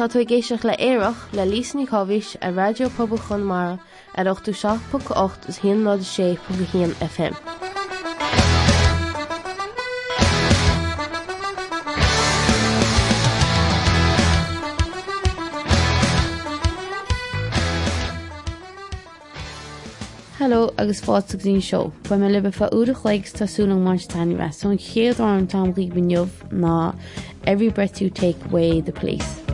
Tá tú géisioach le éireach le lísní chohís a radiopabal mar ar 8ú is van hier sé pu hían FM. Hello agus fása dín show. Ba me le fa uachlegs tásúla Martainí West, son chéad an tam rí bneh ná every breath you take way the place.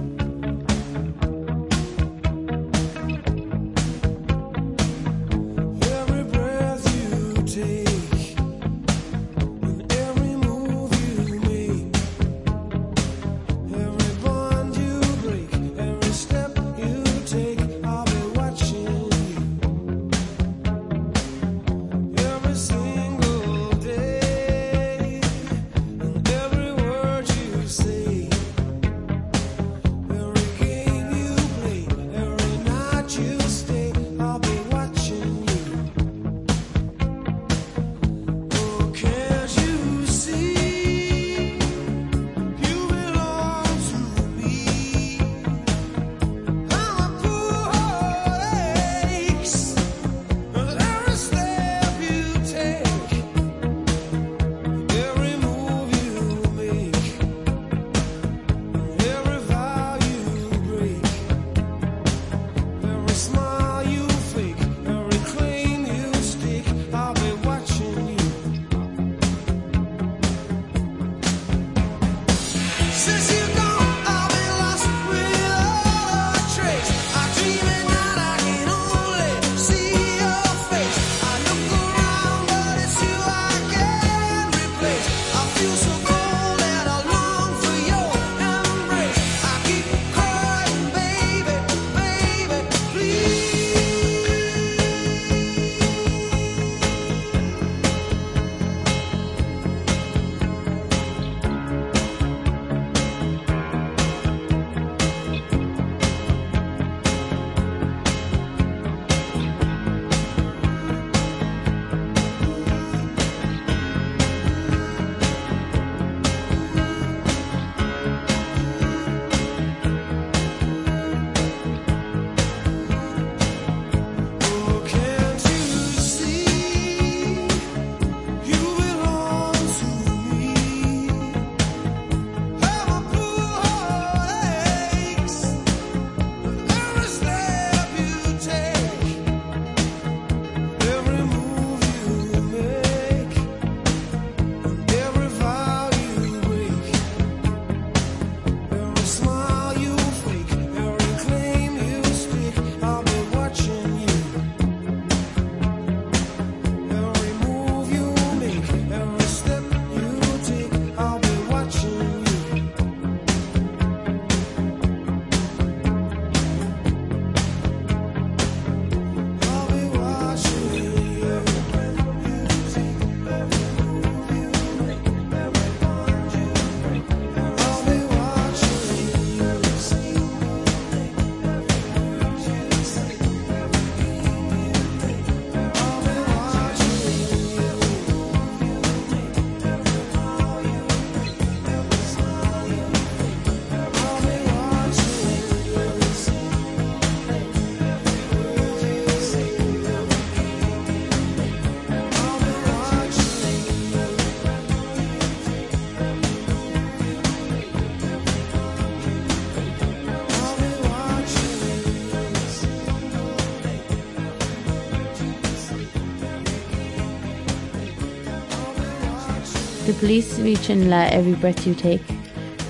least reaching la every breath you take.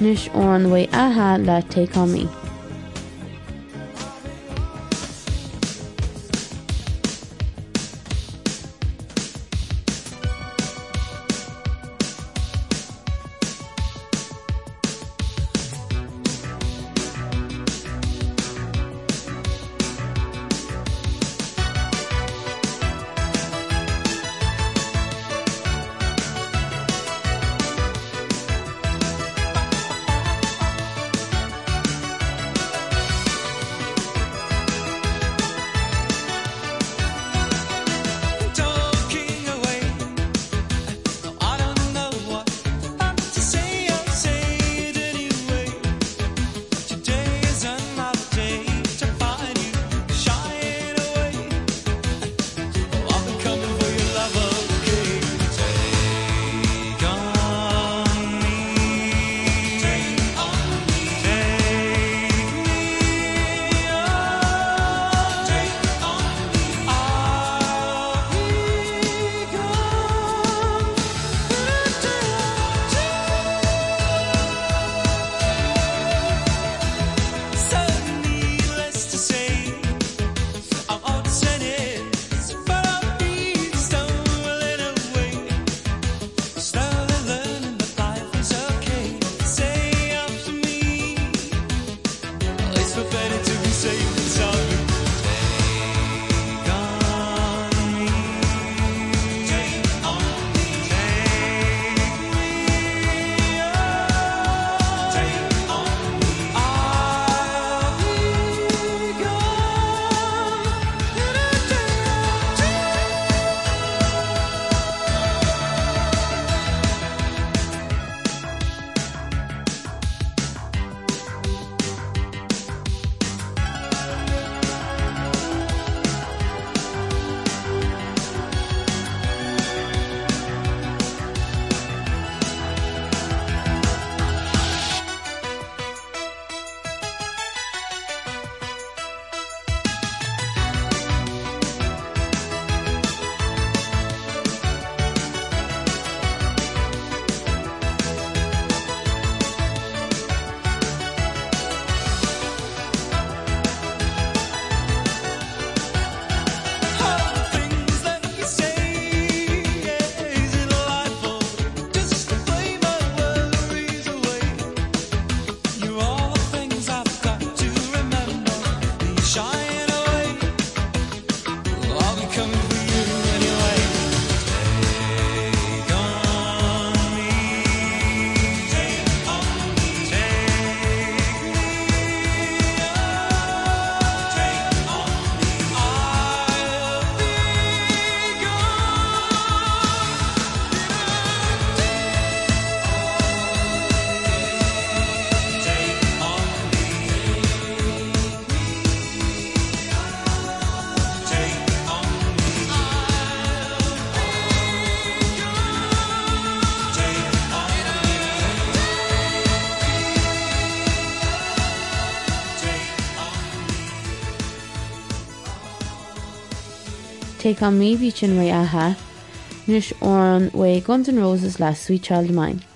Nish on way a-ha la take on me. Take an míhí sin ra athe, nus ó an wa Guns Roses le Sweet Child of Mine.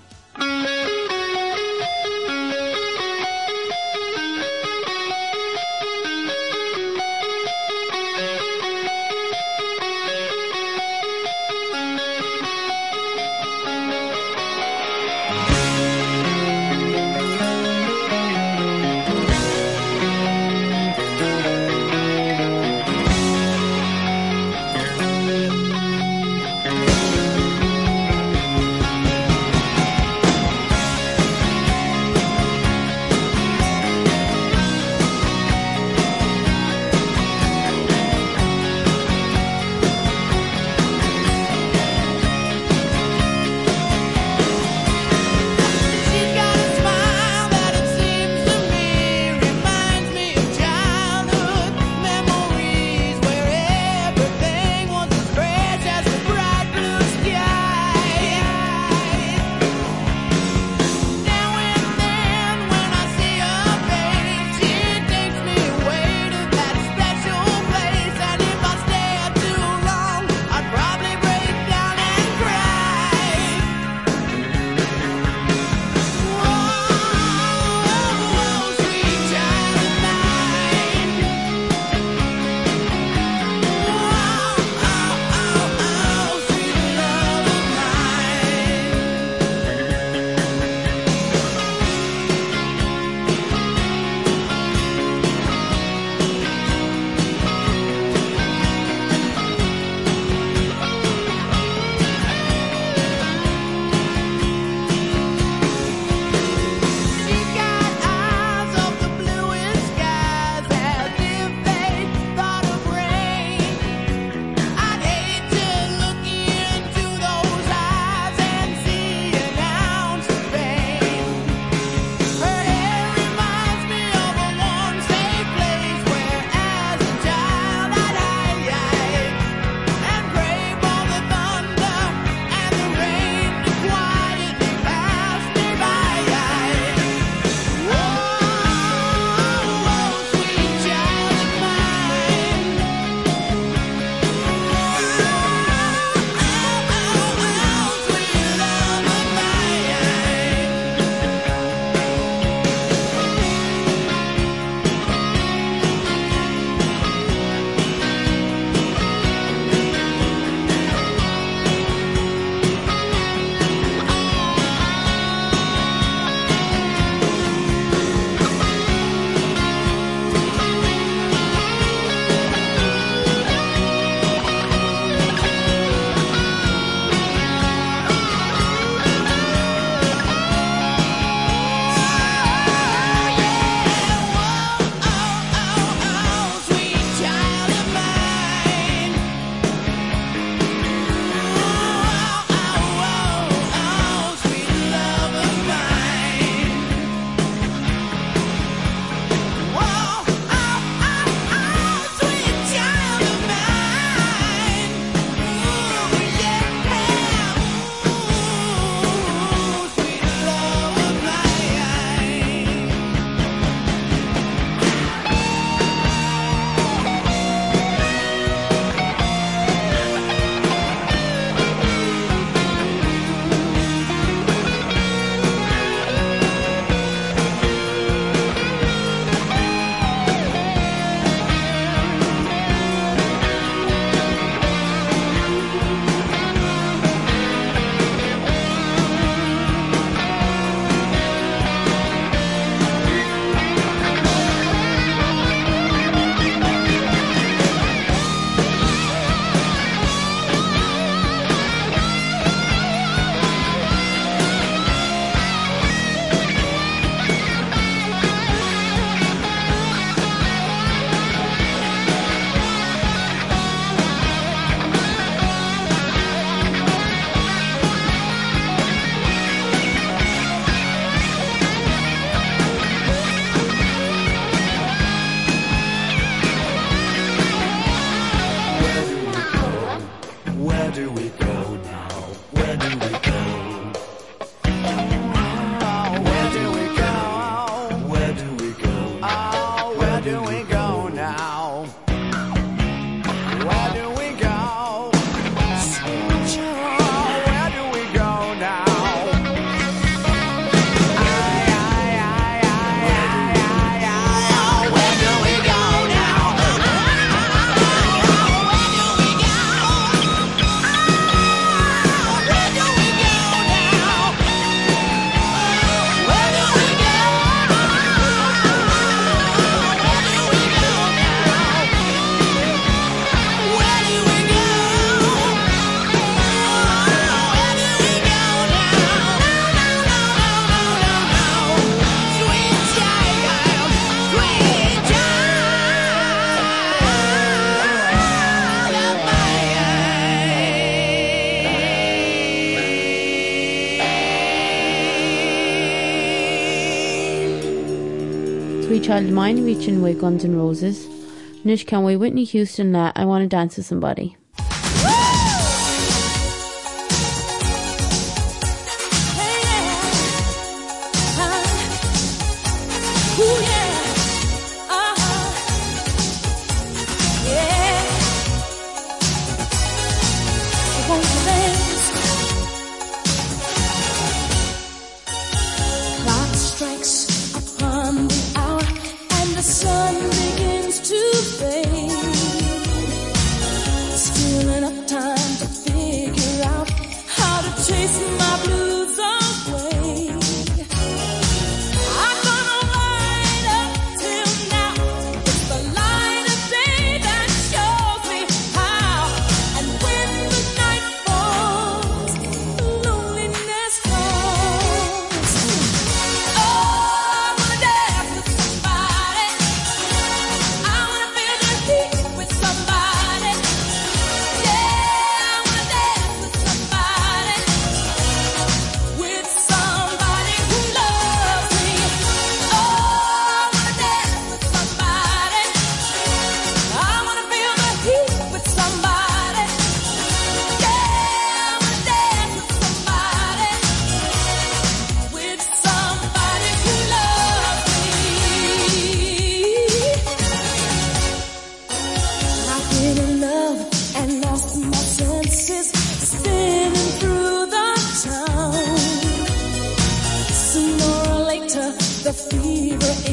child mine reaching way Guns N' Roses. Nish can we Whitney Houston that I want to dance with somebody. a fever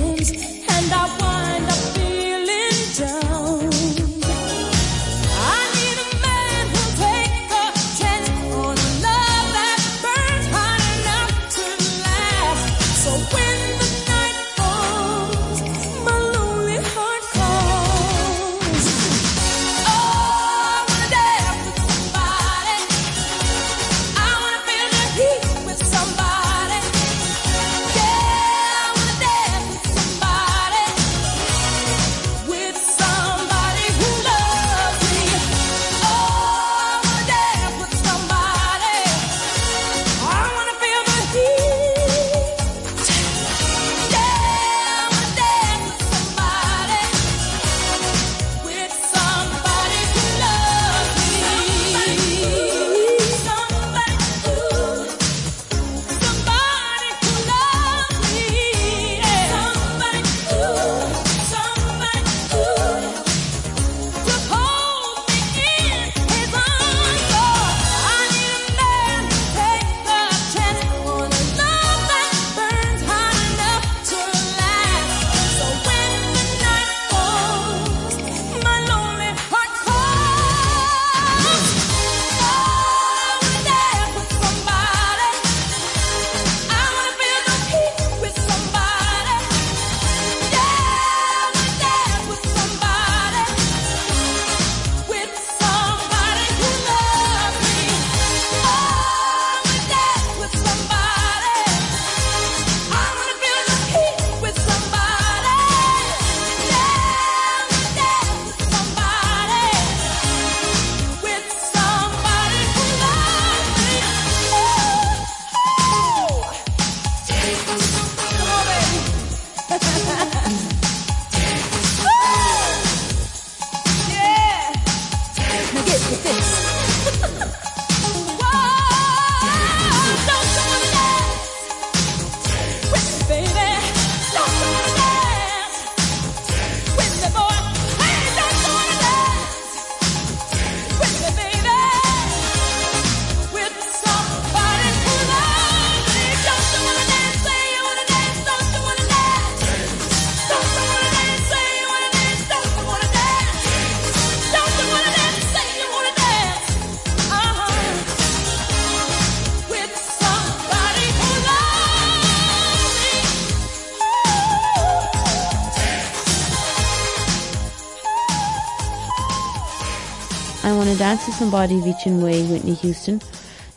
Francis an Body Vichin Way Whitney Houston,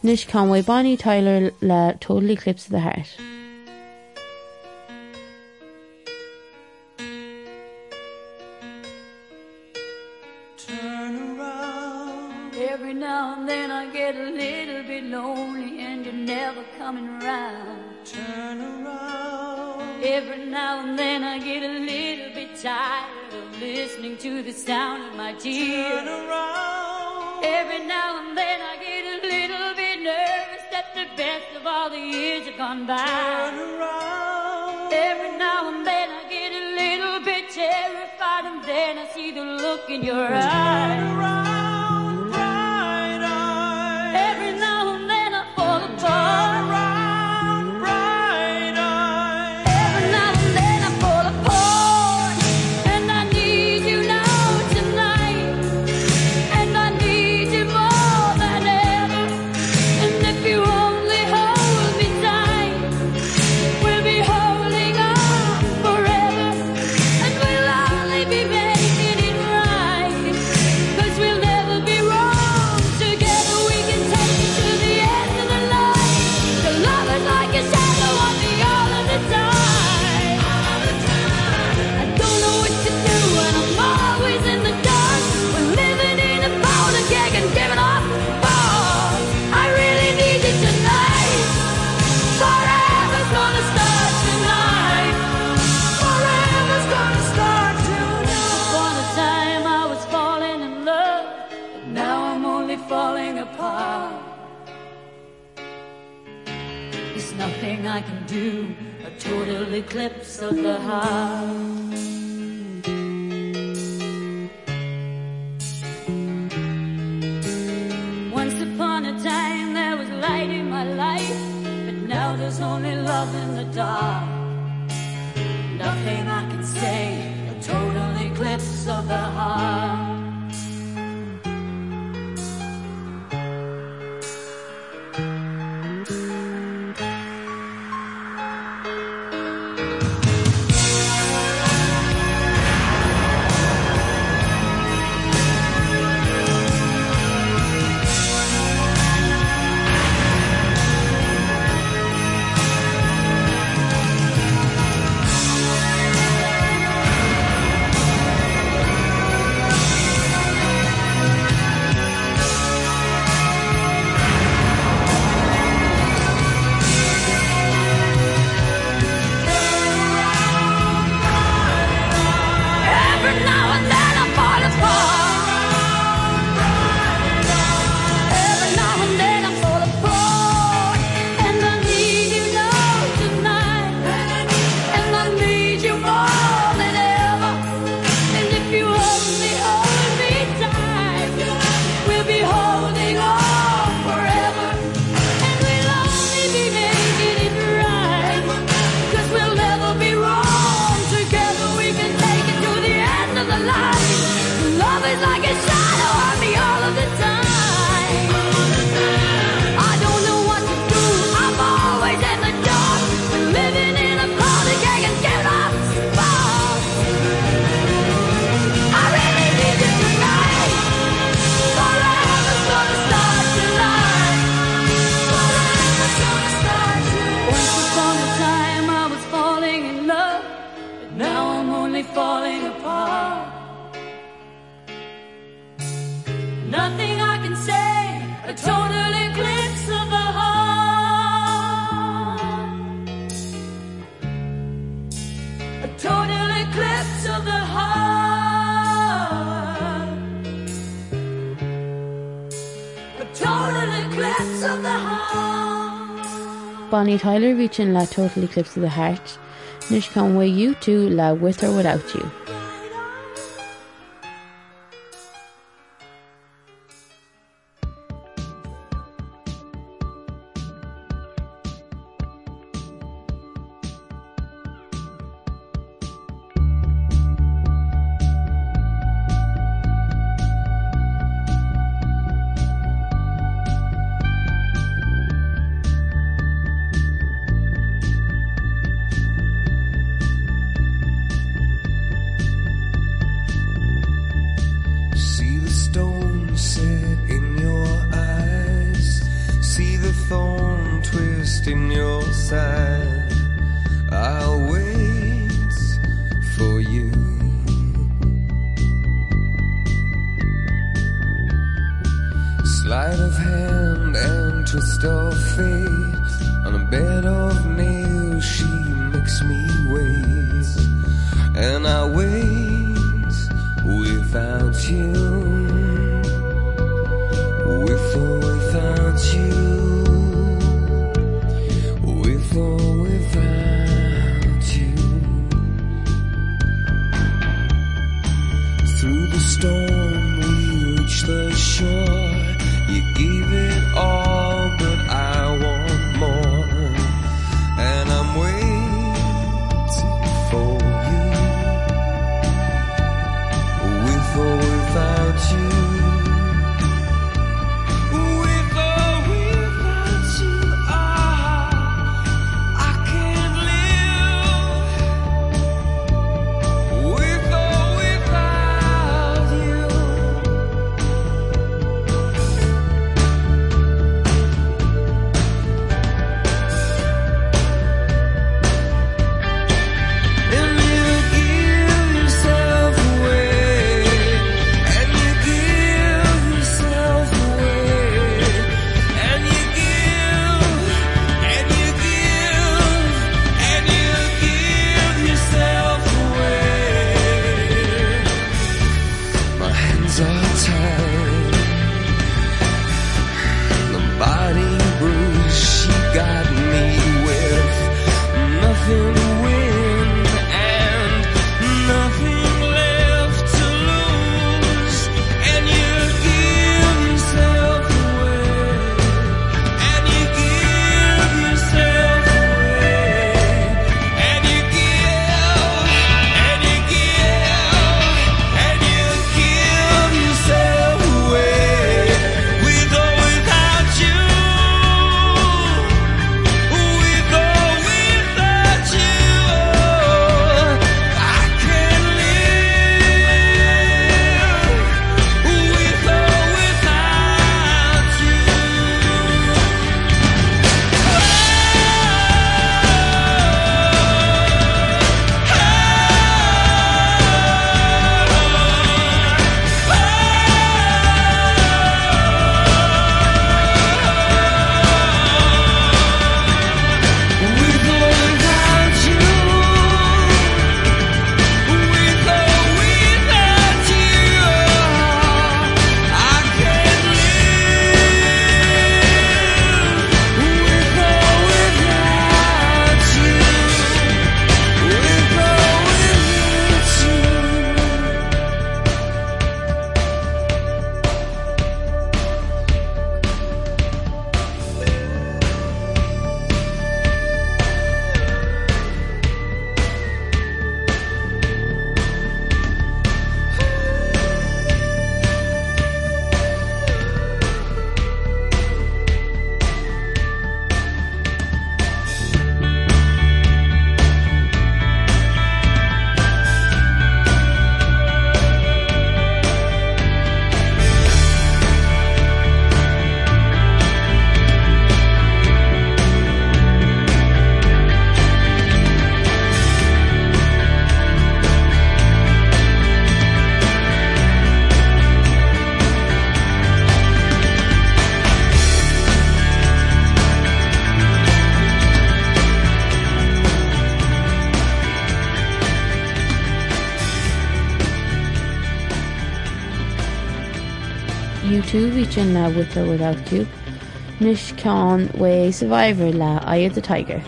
Nish Conway Bonnie Tyler le Total Eclipse of the Heart. look in your eyes. Bonnie Tyler reaching la Total Eclipse of the Heart, Nish Conway U2 la with or without you. in your side watching uh, With or Without You. Nish Khan way survivor la Eye of the Tiger.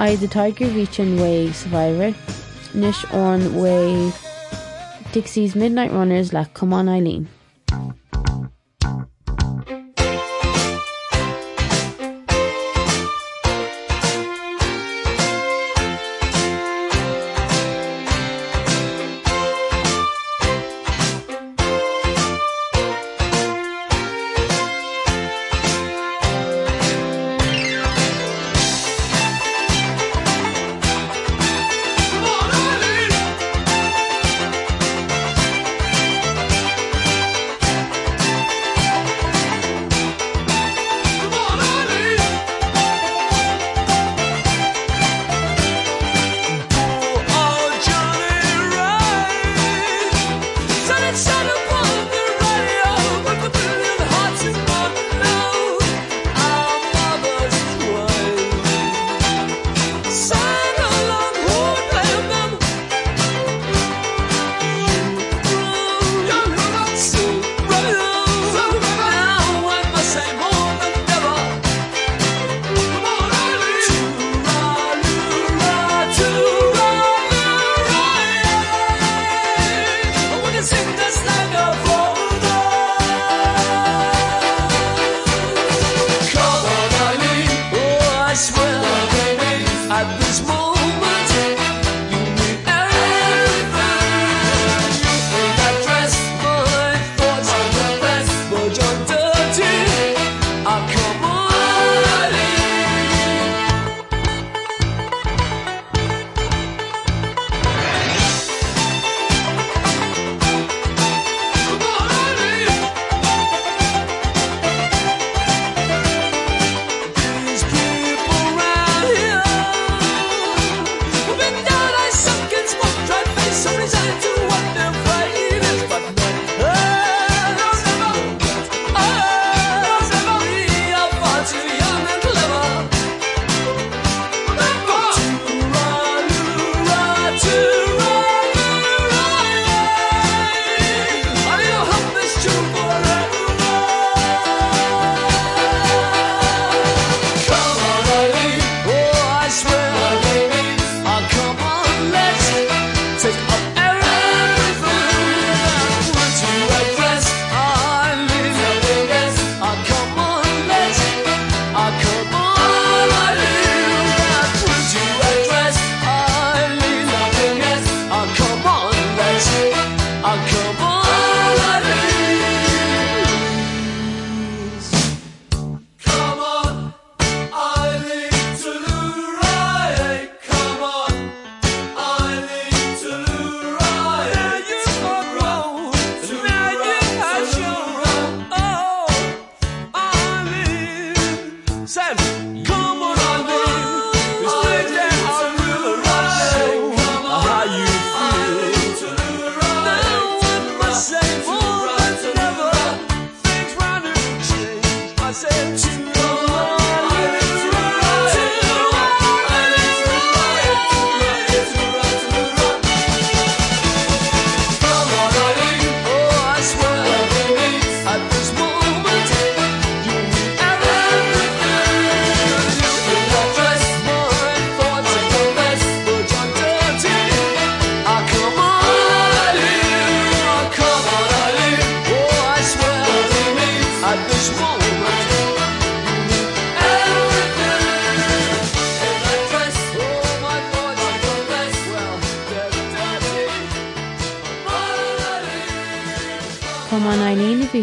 I the Tiger Reaching Way Survivor, Nish on Way Dexys Midnight Runners like Come on Eileen.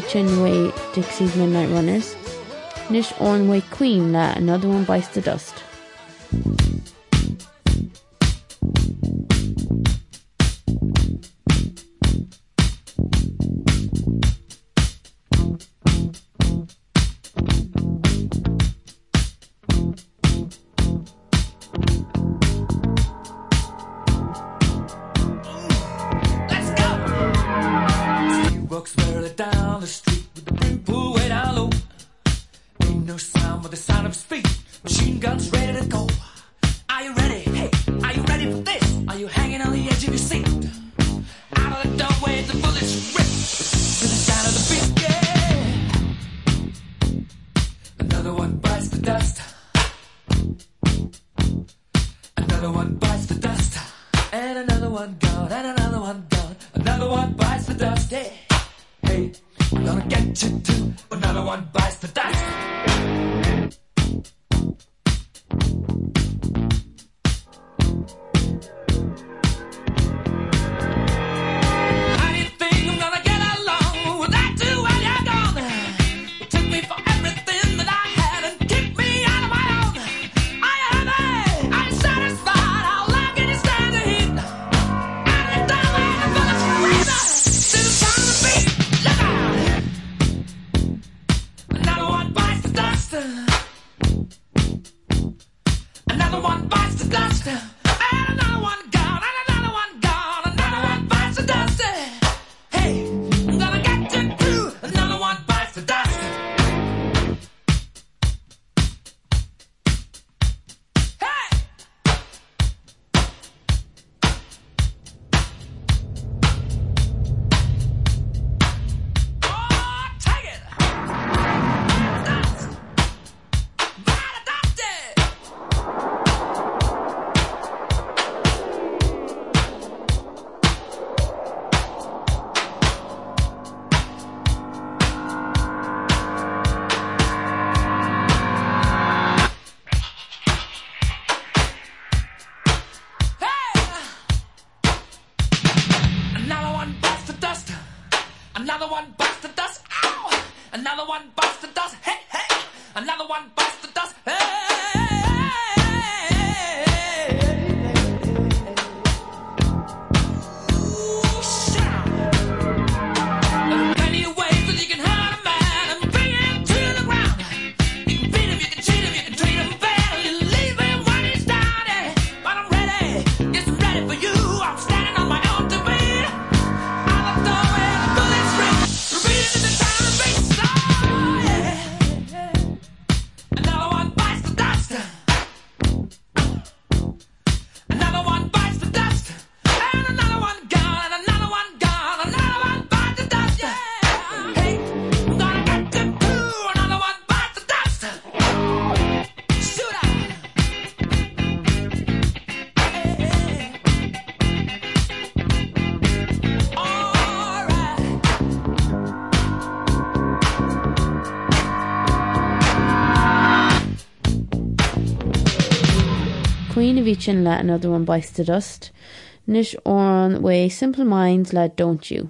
Sin way Dexys Midnight Runners. Nish on way Queen le another one bites the dust. Yeah. cuioine bhí sin le another one bites the dust, nis on way simple mind le don't you.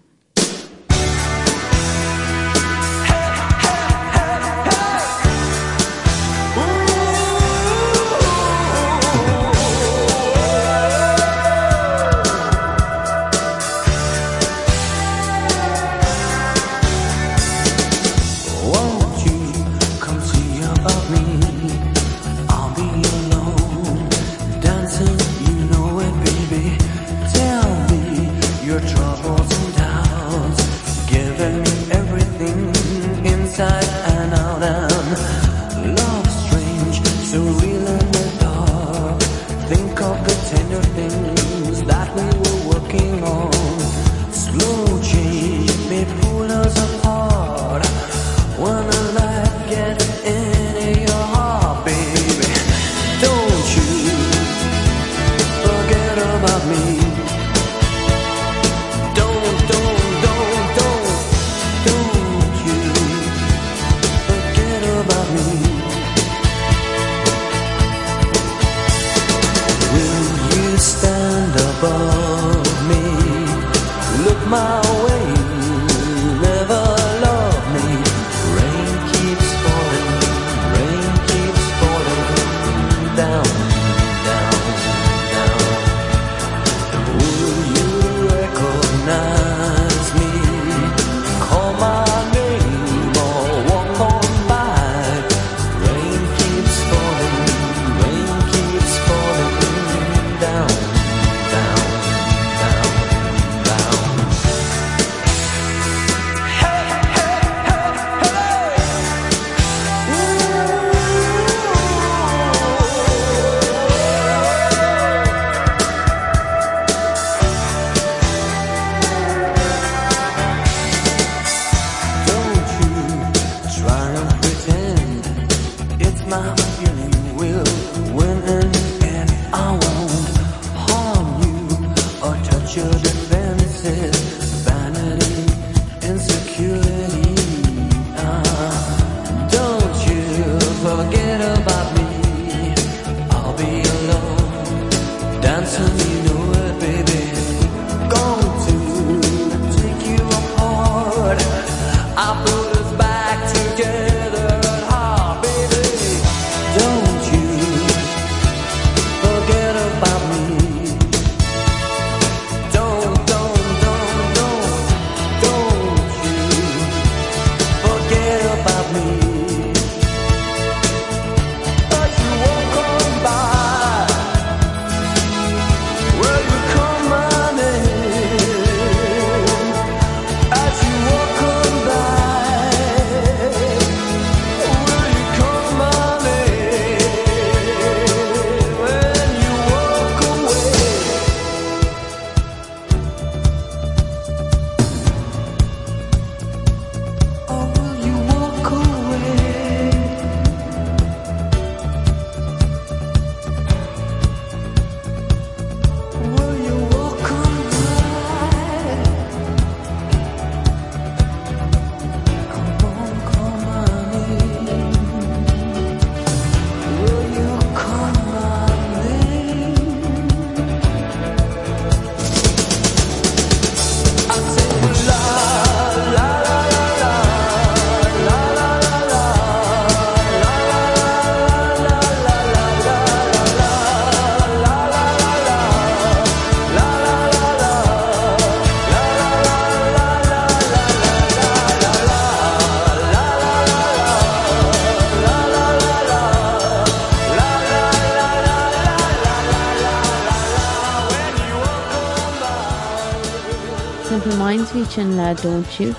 sin le you?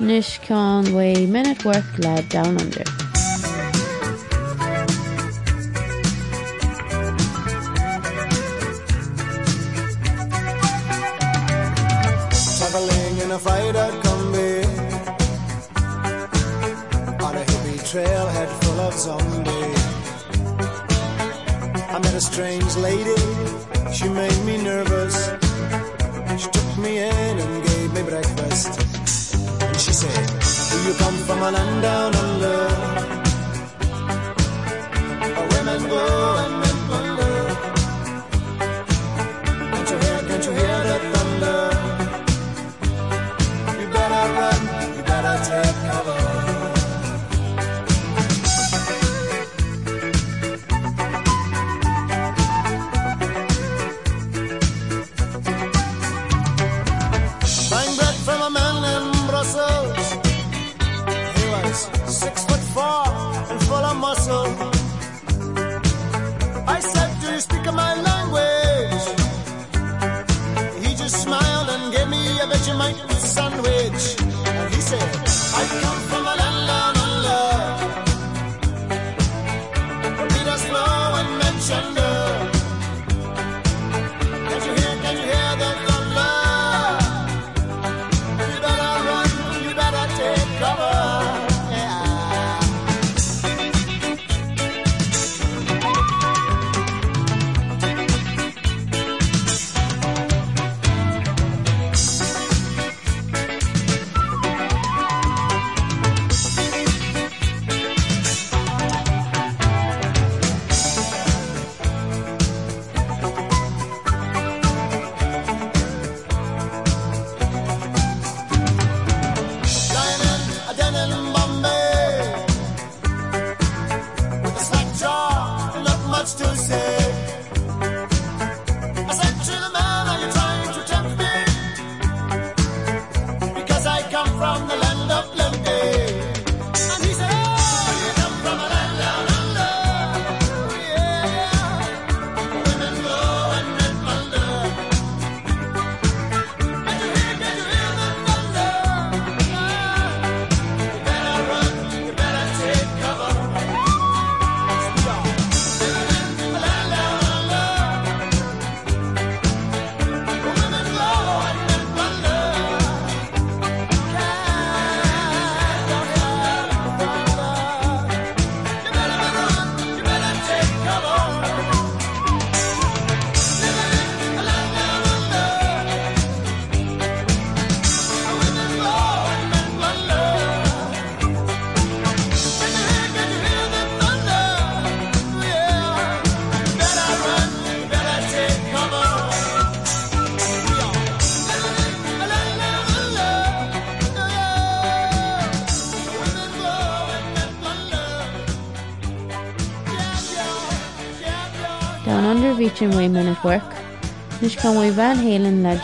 nus cá bha Men at Work le down under. Holanda sun John underreaching women of work, Nish kan we van halen la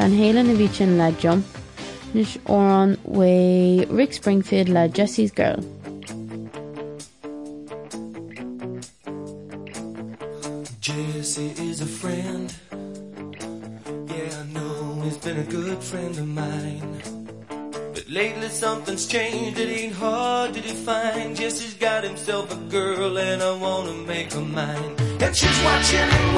Van Halen a bhí sin le jump, nus órán wa Rick Springfield le Jessie's Girl. Jesse is a friend. Yeah, I know he's been a good friend of mine. But lately something's changed. It ain't hard to define. Jesse's got himself a girl and I wanna make her mine. And she's watching and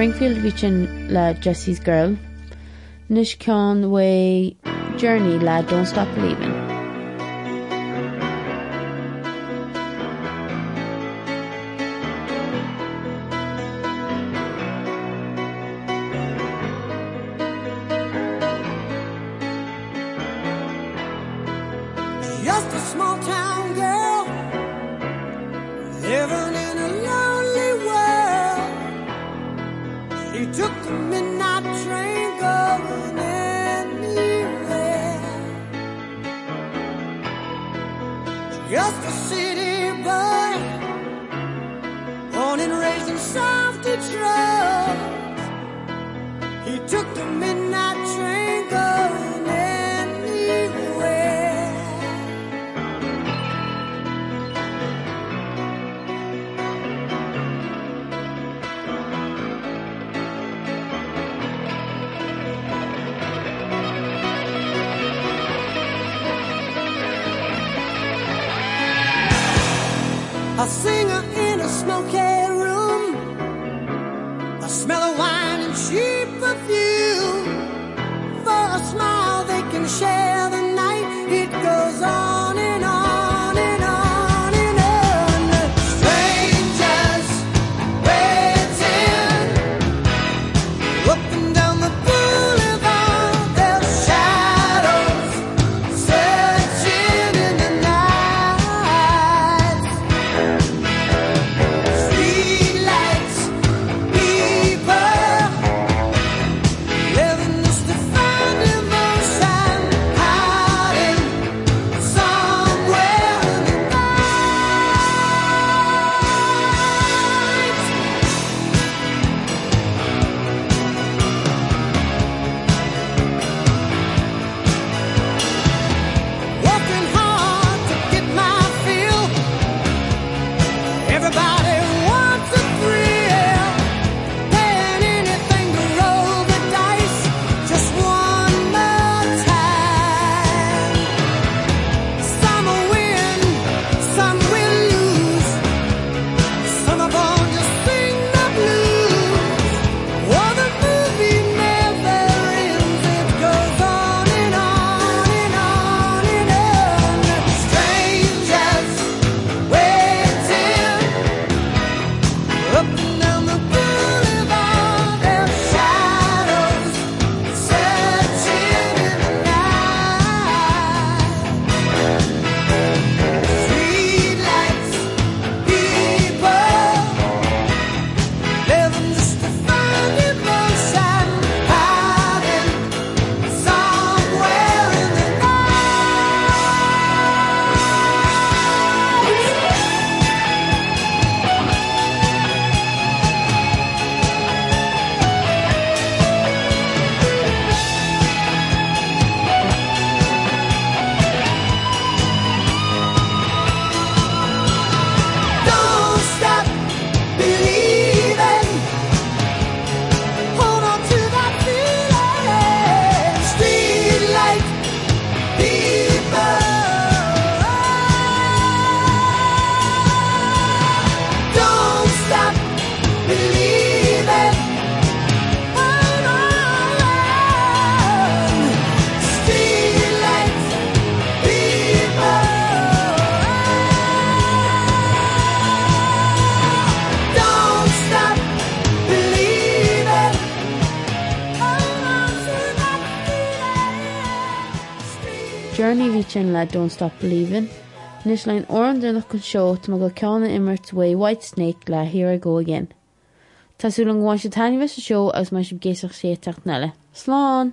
Springfield reaching la Jessie's Girl, Nish cean Way Journey lad. Don't Stop Believing. just a city boy born and raised in South Detroit. He took the midnight a singer in a smoky room. A smell of wine and cheap perfume. For a smile they can share. I don't stop believing. Nis lein ordir nach chun seot má go ceanna imirt wa White Snake le hir go gin. Tású an gháin se tainimhe a seo as mai sib géisoach sé techt nelle. Sláán!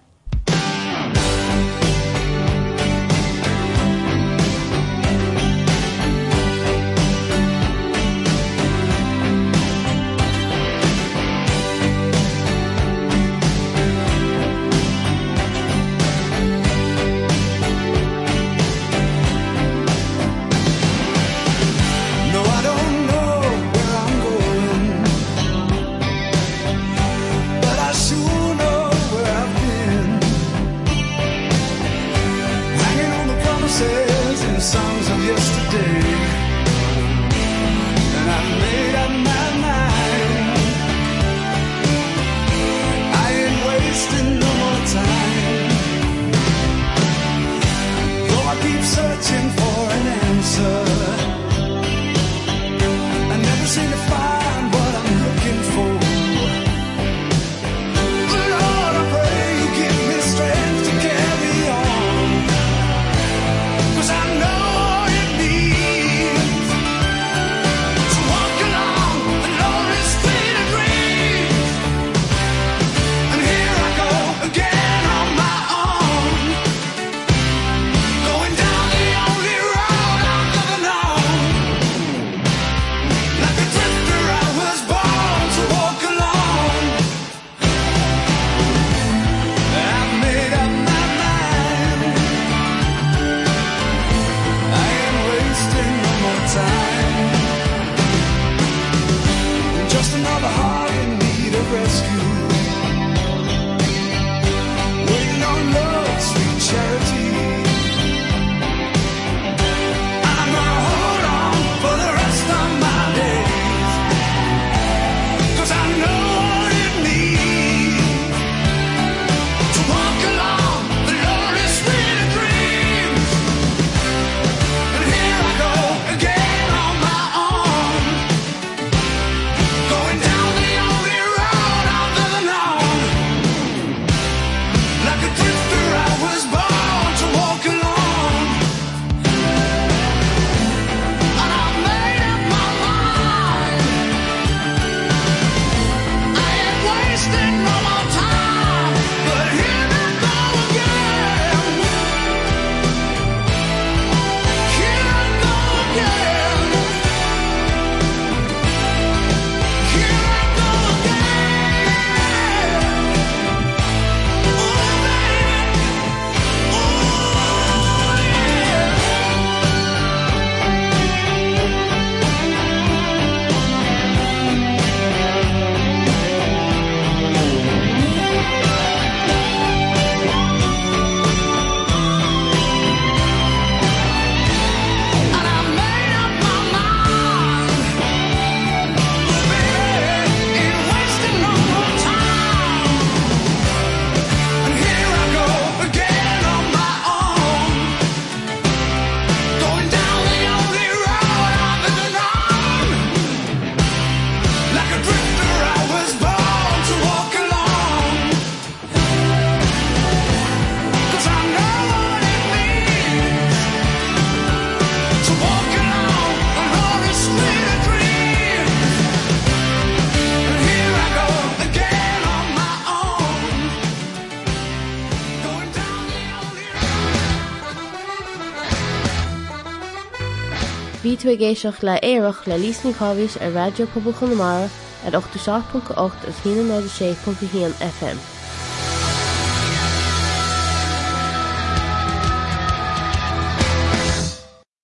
géisioach le éireach le lísní chovis ar radio poblbal chunamara at 8 seach.8 a 16.hían FM.